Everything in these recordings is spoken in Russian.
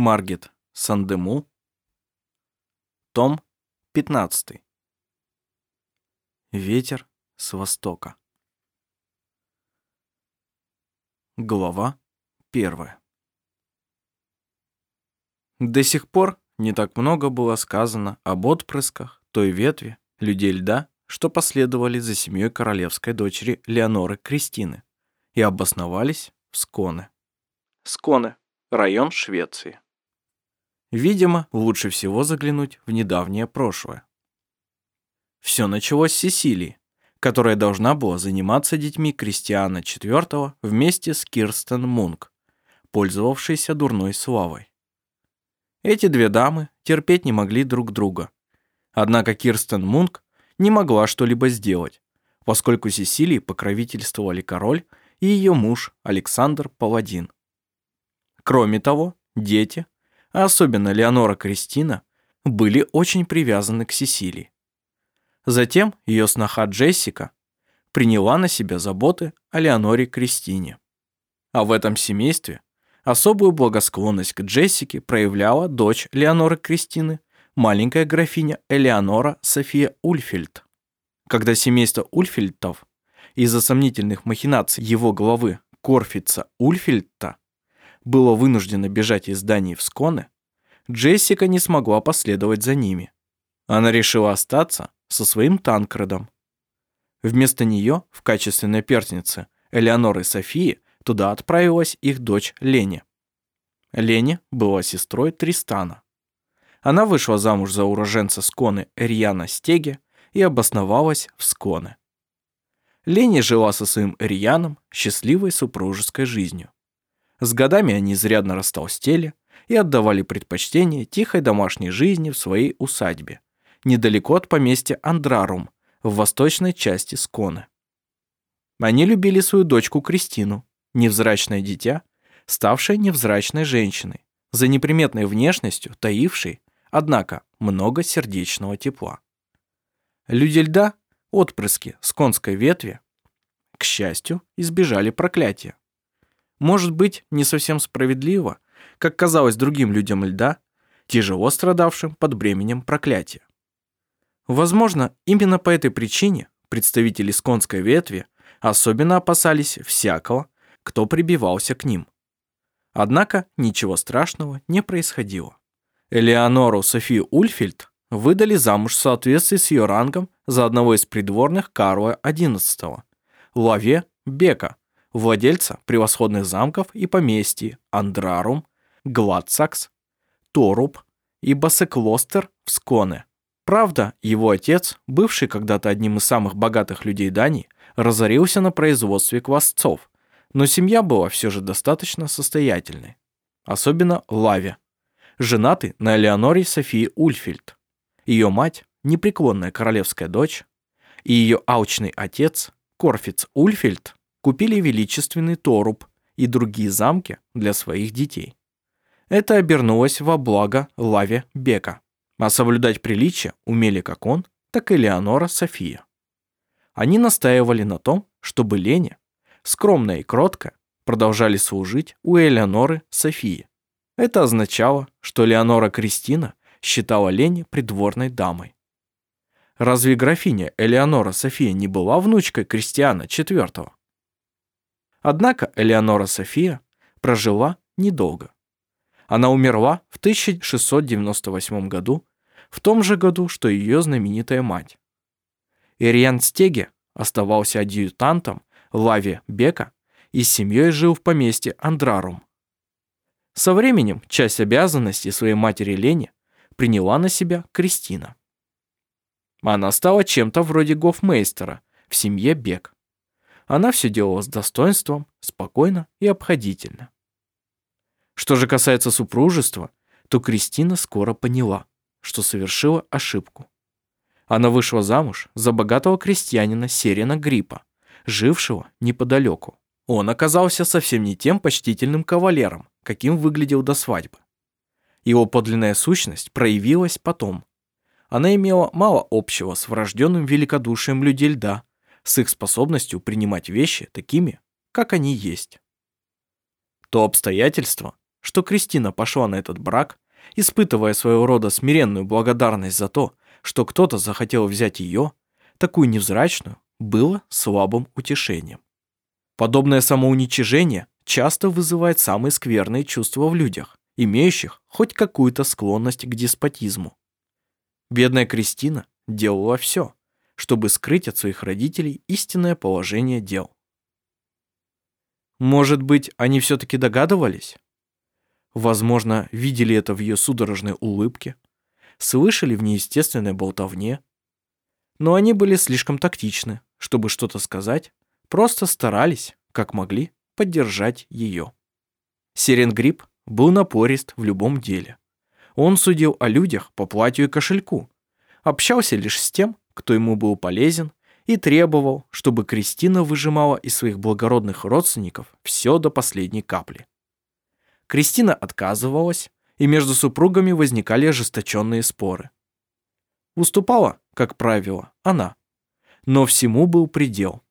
Маргет Сандему Том 15 Ветер с востока Глава первая До сих пор не так много было сказано об отпрысках той ветви людей льда, что последовали за семьей королевской дочери Леоноры Кристины и обосновались в Сконе. Сконе – район Швеции. Видимо, лучше всего заглянуть в недавнее прошлое. Все началось с Сесилии, которая должна была заниматься детьми Кристиана IV вместе с Кирстен Мунк, пользовавшейся дурной славой. Эти две дамы терпеть не могли друг друга. Однако Кирстен Мунк не могла что-либо сделать, поскольку Сесилии покровительствовали король и ее муж Александр Паладин. Кроме того, дети, а особенно Леонора Кристина, были очень привязаны к Сесилии. Затем ее сноха Джессика приняла на себя заботы о Леоноре Кристине. А в этом семействе особую благосклонность к Джессике проявляла дочь Леоноры Кристины, маленькая графиня Элеонора София Ульфельд. Когда семейство Ульфельдтов из-за сомнительных махинаций его главы Корфица Ульфельдта было вынуждено бежать из зданий в Сконе, Джессика не смогла последовать за ними. Она решила остаться со своим Танкредом. Вместо нее в качестве наперстницы Элеоноры Софии туда отправилась их дочь Лене. Лене была сестрой Тристана. Она вышла замуж за уроженца Сконы Эрьяна Стеге и обосновалась в Сконе. Лене жила со своим Эрьяном счастливой супружеской жизнью. С годами они изрядно растолстели и отдавали предпочтение тихой домашней жизни в своей усадьбе, недалеко от поместья Андрарум, в восточной части Сконы. Они любили свою дочку Кристину, невзрачное дитя, ставшее невзрачной женщиной, за неприметной внешностью, таившей, однако, много сердечного тепла. Люди льда, отпрыски сконской ветви, к счастью, избежали проклятия. Может быть, не совсем справедливо, как казалось другим людям льда, тяжело страдавшим под бременем проклятия. Возможно, именно по этой причине представители сконской ветви особенно опасались всякого, кто прибивался к ним. Однако ничего страшного не происходило. Элеонору Софию Ульфельд выдали замуж в соответствии с ее рангом за одного из придворных Карла XI, Лаве Бека, владельца превосходных замков и поместий Андрарум, Гладсакс, Торуб и Басеклостер в Сконе. Правда, его отец, бывший когда-то одним из самых богатых людей Дании, разорился на производстве квасцов, но семья была все же достаточно состоятельной. Особенно Лаве, женатый на Элеоноре Софии Ульфельд. Ее мать, непреклонная королевская дочь, и ее аучный отец, Корфиц Ульфельд, купили величественный Торуб и другие замки для своих детей. Это обернулось во благо Лаве Бека, а соблюдать приличие умели как он, так и Леонора София. Они настаивали на том, чтобы Лене, скромная и кротко, продолжали служить у Элеоноры Софии. Это означало, что Леонора Кристина считала Лене придворной дамой. Разве графиня Элеонора София не была внучкой Кристиана IV? Однако Элеонора София прожила недолго. Она умерла в 1698 году, в том же году, что ее знаменитая мать. Ириан Стеге оставался адъютантом Лави Бека и с семьей жил в поместье Андрарум. Со временем часть обязанностей своей матери Лене приняла на себя Кристина. Она стала чем-то вроде гофмейстера в семье Бек. Она все делала с достоинством, спокойно и обходительно. Что же касается супружества, то Кристина скоро поняла, что совершила ошибку. Она вышла замуж за богатого крестьянина Серена Гриппа, жившего неподалеку. Он оказался совсем не тем почтительным кавалером, каким выглядел до свадьбы. Его подлинная сущность проявилась потом. Она имела мало общего с врожденным великодушием людей льда, с их способностью принимать вещи такими, как они есть. То обстоятельство, что Кристина пошла на этот брак, испытывая своего рода смиренную благодарность за то, что кто-то захотел взять ее, такую невзрачную, было слабым утешением. Подобное самоуничижение часто вызывает самые скверные чувства в людях, имеющих хоть какую-то склонность к деспотизму. Бедная Кристина делала все, чтобы скрыть от своих родителей истинное положение дел. Может быть, они все-таки догадывались? Возможно, видели это в ее судорожной улыбке, слышали в неестественной болтовне. Но они были слишком тактичны, чтобы что-то сказать просто старались, как могли, поддержать ее. Серенгрип был напорист в любом деле. Он судил о людях по платью и кошельку, общался лишь с тем, кто ему был полезен, и требовал, чтобы Кристина выжимала из своих благородных родственников все до последней капли. Кристина отказывалась, и между супругами возникали ожесточенные споры. Уступала, как правило, она. Но всему был предел.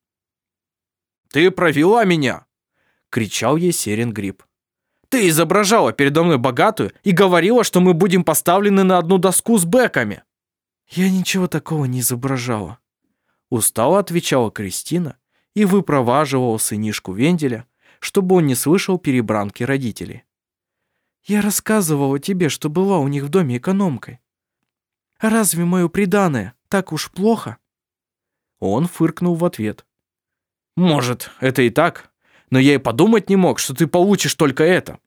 «Ты провела меня!» — кричал ей Серен Гриб. «Ты изображала передо мной богатую и говорила, что мы будем поставлены на одну доску с бэками!» «Я ничего такого не изображала», — устало отвечала Кристина и выпроваживала сынишку Венделя, чтобы он не слышал перебранки родителей. «Я рассказывала тебе, что была у них в доме экономкой. Разве мое преданное так уж плохо?» Он фыркнул в ответ. Может, это и так, но я и подумать не мог, что ты получишь только это.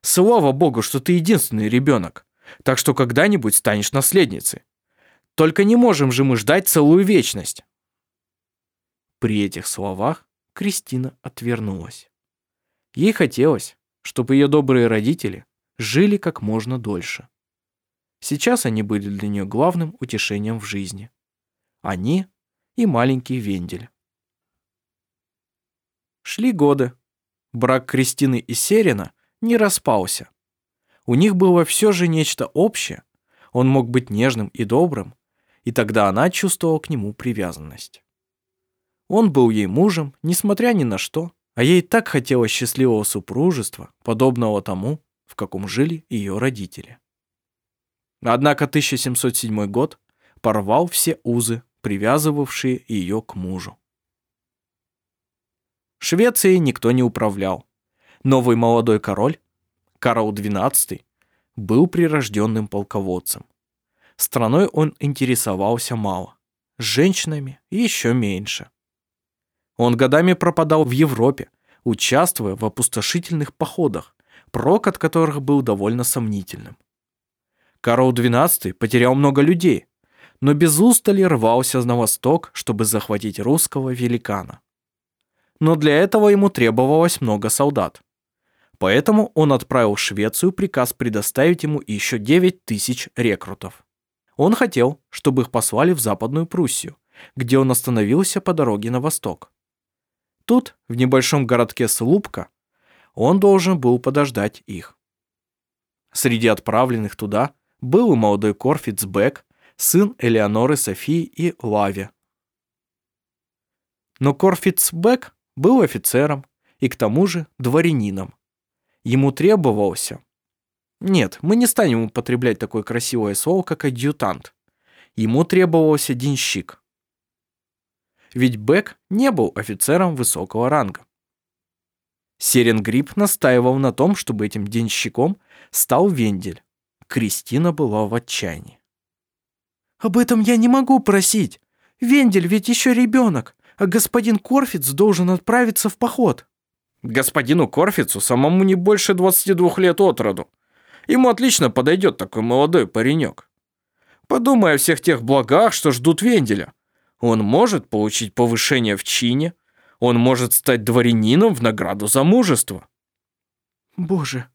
Слава богу, что ты единственный ребенок, так что когда-нибудь станешь наследницей. Только не можем же мы ждать целую вечность. При этих словах Кристина отвернулась. Ей хотелось, чтобы ее добрые родители жили как можно дольше. Сейчас они были для нее главным утешением в жизни. Они и маленький Вендель. Шли годы. Брак Кристины и Серина не распался. У них было все же нечто общее. Он мог быть нежным и добрым, и тогда она чувствовала к нему привязанность. Он был ей мужем, несмотря ни на что, а ей так хотелось счастливого супружества, подобного тому, в каком жили ее родители. Однако 1707 год порвал все узы, привязывавшие ее к мужу. Швецией никто не управлял. Новый молодой король, Карл XII, был прирожденным полководцем. Страной он интересовался мало, с женщинами еще меньше. Он годами пропадал в Европе, участвуя в опустошительных походах, прок от которых был довольно сомнительным. Карл XII потерял много людей, но без устали рвался на восток, чтобы захватить русского великана но для этого ему требовалось много солдат. Поэтому он отправил в Швецию приказ предоставить ему еще 9 тысяч рекрутов. Он хотел, чтобы их послали в Западную Пруссию, где он остановился по дороге на восток. Тут, в небольшом городке Слупка, он должен был подождать их. Среди отправленных туда был и молодой Корфиц Бек, сын Элеоноры Софии и Лави. Но Корфиц Бек был офицером и к тому же дворянином. Ему требовался... Нет, мы не станем употреблять такое красивое слово, как адъютант. Ему требовался денщик. Ведь Бек не был офицером высокого ранга. Серенгрип настаивал на том, чтобы этим денщиком стал Вендель. Кристина была в отчаянии. «Об этом я не могу просить. Вендель ведь еще ребенок а господин Корфиц должен отправиться в поход». «Господину Корфицу самому не больше 22 лет от роду. Ему отлично подойдет такой молодой паренек. Подумай о всех тех благах, что ждут Венделя. Он может получить повышение в чине, он может стать дворянином в награду за мужество». «Боже,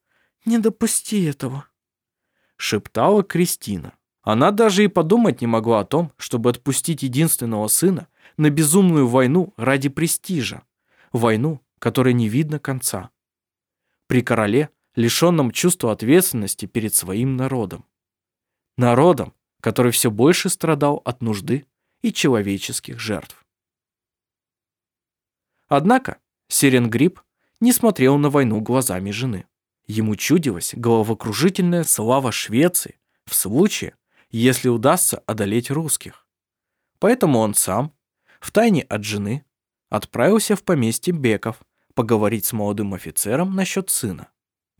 «Не допусти этого», — шептала Кристина. Она даже и подумать не могла о том, чтобы отпустить единственного сына на безумную войну ради престижа. Войну, которой не видно конца. При короле, лишенном чувства ответственности перед своим народом. Народом, который все больше страдал от нужды и человеческих жертв. Однако Серенгрип не смотрел на войну глазами жены. Ему чудилась головокружительная слава Швеции в случае, если удастся одолеть русских. Поэтому он сам, втайне от жены, отправился в поместье Беков поговорить с молодым офицером насчет сына.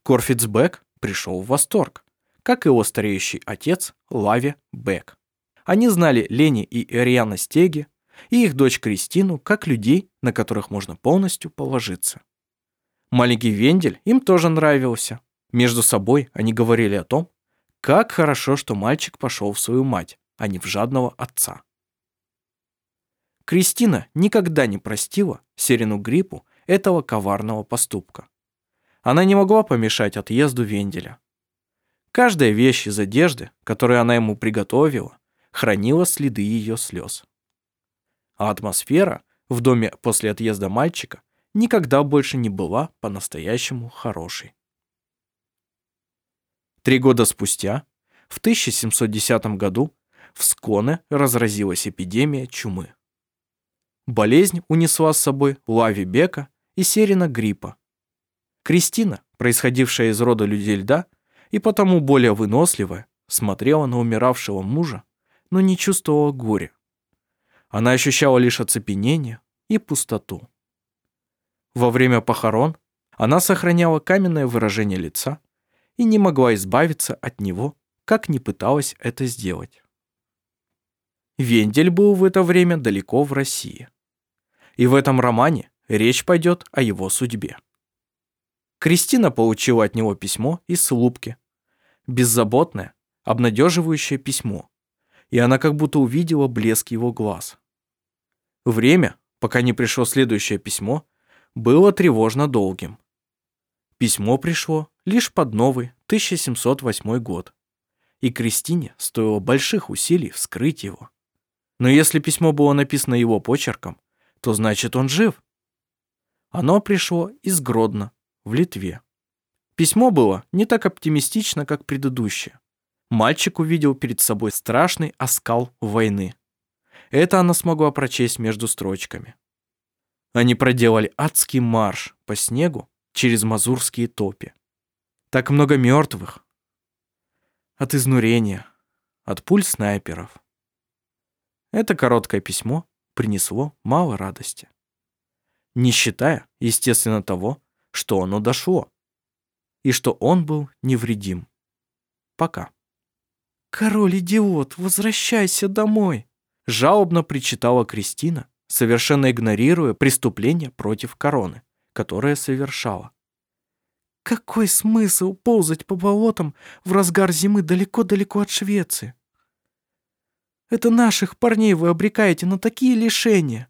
Корфицбек пришел в восторг, как и его стареющий отец Лави Бек. Они знали Лени и Эриана Стеги и их дочь Кристину как людей, на которых можно полностью положиться. Маленький Вендель им тоже нравился. Между собой они говорили о том, как хорошо, что мальчик пошел в свою мать, а не в жадного отца. Кристина никогда не простила Серину Гриппу этого коварного поступка. Она не могла помешать отъезду Венделя. Каждая вещь из одежды, которую она ему приготовила, хранила следы ее слез. А атмосфера в доме после отъезда мальчика никогда больше не была по-настоящему хорошей. Три года спустя, в 1710 году, в Сконе разразилась эпидемия чумы. Болезнь унесла с собой Лави Бека и Серина Гриппа. Кристина, происходившая из рода людей льда и потому более выносливая, смотрела на умиравшего мужа, но не чувствовала горя. Она ощущала лишь оцепенение и пустоту. Во время похорон она сохраняла каменное выражение лица и не могла избавиться от него, как ни пыталась это сделать. Вендель был в это время далеко в России. И в этом романе речь пойдет о его судьбе. Кристина получила от него письмо из Слупки. Беззаботное, обнадеживающее письмо. И она как будто увидела блеск его глаз. Время, пока не пришло следующее письмо, было тревожно долгим. Письмо пришло лишь под новый 1708 год, и Кристине стоило больших усилий вскрыть его. Но если письмо было написано его почерком, то значит он жив. Оно пришло из Гродно, в Литве. Письмо было не так оптимистично, как предыдущее. Мальчик увидел перед собой страшный оскал войны. Это она смогла прочесть между строчками. Они проделали адский марш по снегу через мазурские топи. Так много мертвых. От изнурения, от пуль снайперов. Это короткое письмо принесло мало радости. Не считая, естественно, того, что оно дошло. И что он был невредим. Пока. «Король-идиот, возвращайся домой!» Жалобно причитала Кристина, совершенно игнорируя преступление против короны, которое совершала. Какой смысл ползать по болотам в разгар зимы далеко-далеко от Швеции? Это наших парней вы обрекаете на такие лишения.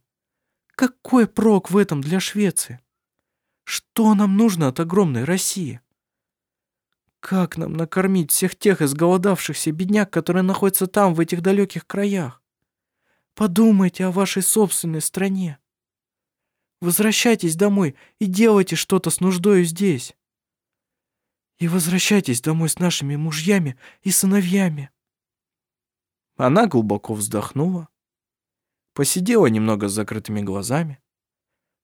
Какой прок в этом для Швеции? Что нам нужно от огромной России? Как нам накормить всех тех изголодавшихся бедняк, которые находятся там, в этих далеких краях? Подумайте о вашей собственной стране. Возвращайтесь домой и делайте что-то с нуждою здесь. И возвращайтесь домой с нашими мужьями и сыновьями. Она глубоко вздохнула, посидела немного с закрытыми глазами,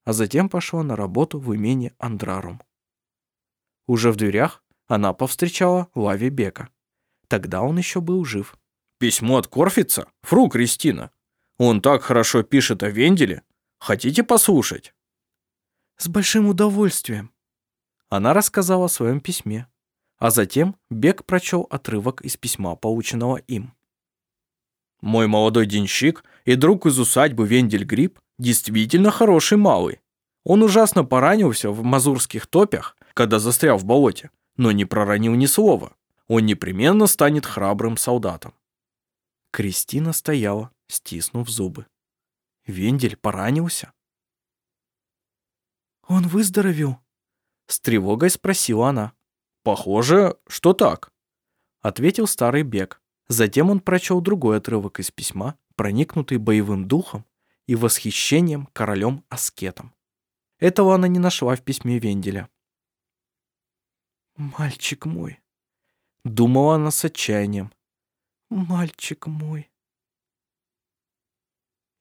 а затем пошла на работу в имение Андрарум. Уже в дверях она повстречала Лави Бека. Тогда он еще был жив. «Письмо от Корфица? Фру, Кристина! Он так хорошо пишет о Венделе. Хотите послушать?» «С большим удовольствием», она рассказала о своем письме, а затем Бек прочел отрывок из письма, полученного им. «Мой молодой денщик и друг из усадьбы Вендель Гриб действительно хороший малый. Он ужасно поранился в мазурских топях, когда застрял в болоте, но не проронил ни слова. Он непременно станет храбрым солдатом». Кристина стояла, стиснув зубы. Вендель поранился? «Он выздоровел?» С тревогой спросила она. похоже, что так, ответил старый бег. Затем он прочел другой отрывок из письма, проникнутый боевым духом и восхищением королем-аскетом. Этого она не нашла в письме Венделя. «Мальчик мой», — думала она с отчаянием, — «мальчик мой».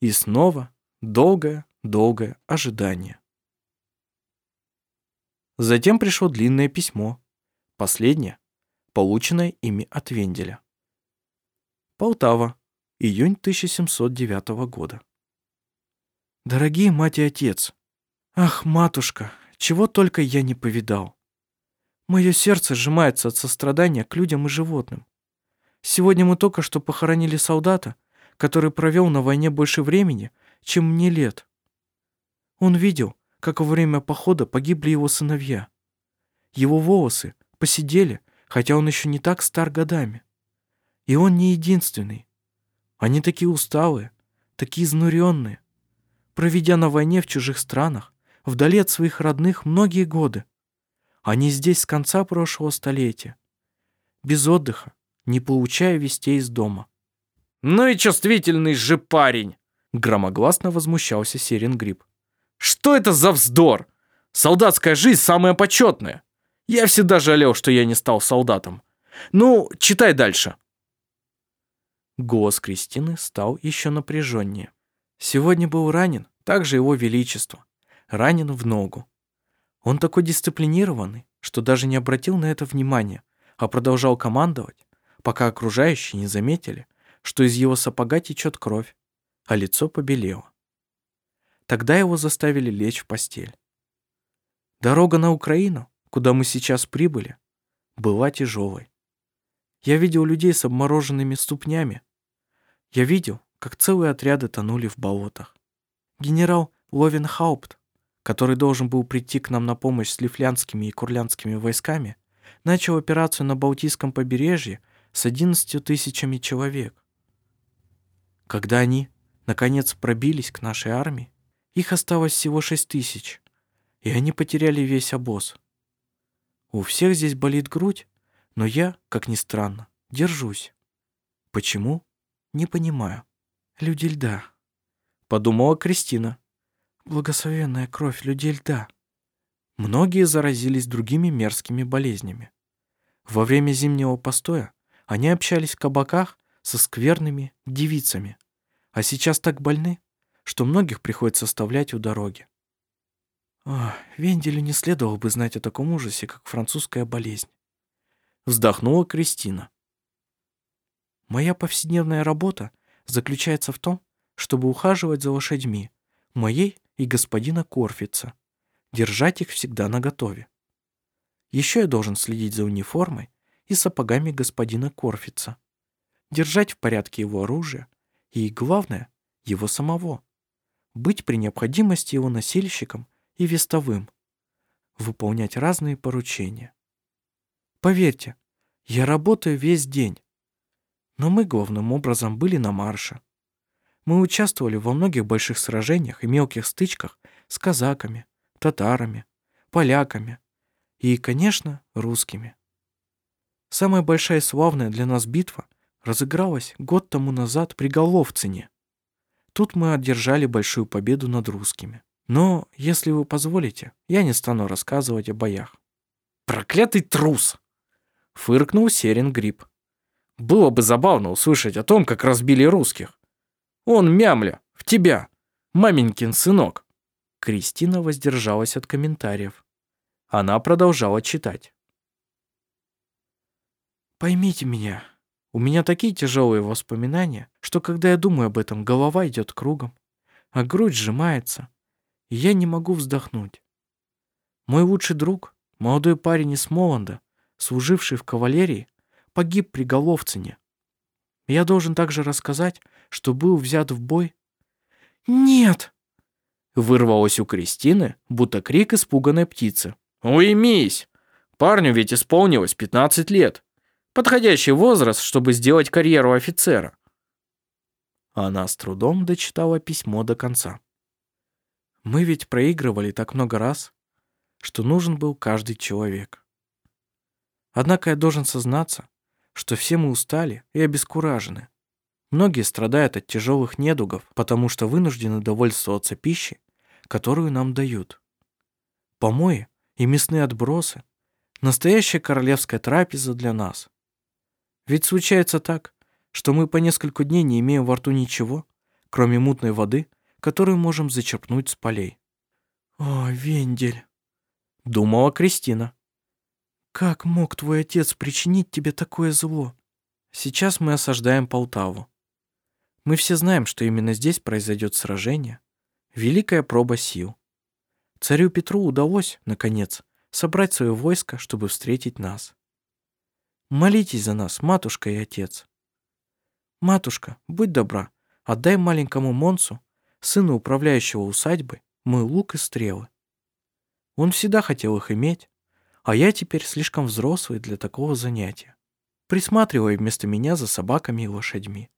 И снова долгое-долгое ожидание. Затем пришло длинное письмо, последнее, полученное ими от Венделя. Полтава, июнь 1709 года. Дорогие мать и отец, ах, матушка, чего только я не повидал. Мое сердце сжимается от сострадания к людям и животным. Сегодня мы только что похоронили солдата, который провел на войне больше времени, чем мне лет. Он видел, как во время похода погибли его сыновья. Его волосы посидели, хотя он еще не так стар годами. И он не единственный. Они такие усталые, такие изнуренные, проведя на войне в чужих странах, вдали от своих родных многие годы. Они здесь с конца прошлого столетия, без отдыха, не получая вестей из дома. «Ну и чувствительный же парень!» Громогласно возмущался Серенгриб. «Что это за вздор? Солдатская жизнь самая почетная. Я всегда жалел, что я не стал солдатом. Ну, читай дальше». Голос Кристины стал еще напряженнее. Сегодня был ранен также его величество. Ранен в ногу. Он такой дисциплинированный, что даже не обратил на это внимания, а продолжал командовать, пока окружающие не заметили, что из его сапога течет кровь, а лицо побелело. Тогда его заставили лечь в постель. Дорога на Украину, куда мы сейчас прибыли, была тяжелой. Я видел людей с обмороженными ступнями. Я видел, как целые отряды тонули в болотах. Генерал Ловенхаупт, который должен был прийти к нам на помощь с лифлянскими и курлянскими войсками, начал операцию на Балтийском побережье с 11 тысячами человек. Когда они, наконец, пробились к нашей армии, их осталось всего 6 тысяч, и они потеряли весь обоз. У всех здесь болит грудь, но я, как ни странно, держусь. Почему? Не понимаю. Люди льда. Подумала Кристина. Благословенная кровь людей льда. Многие заразились другими мерзкими болезнями. Во время зимнего постоя они общались в кабаках со скверными девицами, а сейчас так больны, что многих приходится оставлять у дороги. О, Венделю не следовало бы знать о таком ужасе, как французская болезнь. Вздохнула Кристина. Моя повседневная работа заключается в том, чтобы ухаживать за лошадьми, моей и господина Корфица, держать их всегда наготове. Еще я должен следить за униформой и сапогами господина Корфица, держать в порядке его оружие и, главное, его самого, быть при необходимости его носильщиком и вестовым, выполнять разные поручения. Поверьте, я работаю весь день, но мы главным образом были на марше. Мы участвовали во многих больших сражениях и мелких стычках с казаками, татарами, поляками и, конечно, русскими. Самая большая и славная для нас битва разыгралась год тому назад при Головцине. Тут мы одержали большую победу над русскими. Но, если вы позволите, я не стану рассказывать о боях. «Проклятый трус!» — фыркнул Серин Гриб. «Было бы забавно услышать о том, как разбили русских. Он, мямля, в тебя, маменькин сынок!» Кристина воздержалась от комментариев. Она продолжала читать. «Поймите меня, у меня такие тяжелые воспоминания, что когда я думаю об этом, голова идет кругом, а грудь сжимается, и я не могу вздохнуть. Мой лучший друг, молодой парень из Моланда, служивший в кавалерии, погиб при Головцине. Я должен также рассказать, что был взят в бой. «Нет!» Вырвалось у Кристины, будто крик испуганной птицы. «Уймись! Парню ведь исполнилось 15 лет. Подходящий возраст, чтобы сделать карьеру офицера». Она с трудом дочитала письмо до конца. Мы ведь проигрывали так много раз, что нужен был каждый человек. Однако я должен сознаться, что все мы устали и обескуражены. Многие страдают от тяжелых недугов, потому что вынуждены довольствоваться пищей, которую нам дают. Помои и мясные отбросы – настоящая королевская трапеза для нас. Ведь случается так, что мы по несколько дней не имеем во рту ничего, кроме мутной воды, которую можем зачерпнуть с полей. «О, Вендель!» — думала Кристина. «Как мог твой отец причинить тебе такое зло? Сейчас мы осаждаем Полтаву. Мы все знаем, что именно здесь произойдет сражение. Великая проба сил. Царю Петру удалось, наконец, собрать свое войско, чтобы встретить нас. Молитесь за нас, матушка и отец. Матушка, будь добра, отдай маленькому Монсу, сыну управляющего усадьбой, мой лук и стрелы. Он всегда хотел их иметь, а я теперь слишком взрослый для такого занятия. Присматривай вместо меня за собаками и лошадьми.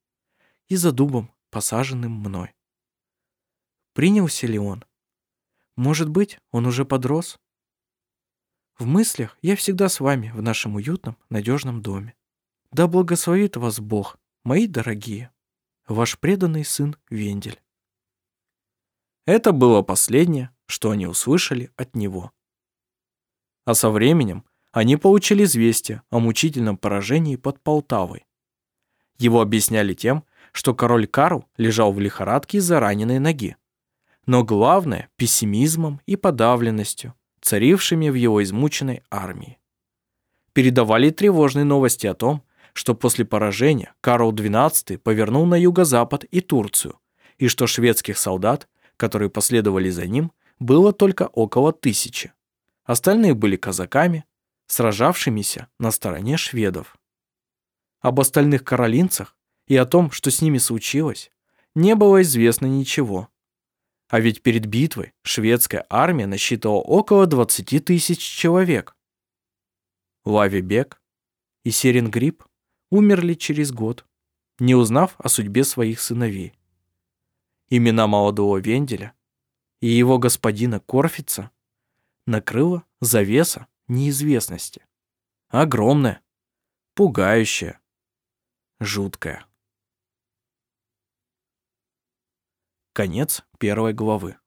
И за дубом, посаженным мной. Принялся ли он? Может быть, он уже подрос? В мыслях я всегда с вами в нашем уютном, надежном доме. Да благословит вас Бог, мои дорогие, ваш преданный сын Вендель. Это было последнее, что они услышали от него. А со временем они получили известие о мучительном поражении под Полтавой. Его объясняли тем, что король Карл лежал в лихорадке из-за раненой ноги. Но главное – пессимизмом и подавленностью, царившими в его измученной армии. Передавали тревожные новости о том, что после поражения Карл XII повернул на юго-запад и Турцию, и что шведских солдат, которые последовали за ним, было только около тысячи. Остальные были казаками, сражавшимися на стороне шведов. Об остальных каролинцах и о том, что с ними случилось, не было известно ничего. А ведь перед битвой шведская армия насчитывала около 20 тысяч человек. Лави Бек и Серенгрип умерли через год, не узнав о судьбе своих сыновей. Имена молодого Венделя и его господина Корфица накрыла завеса неизвестности. Огромная, пугающая, жуткая. Конец первой главы.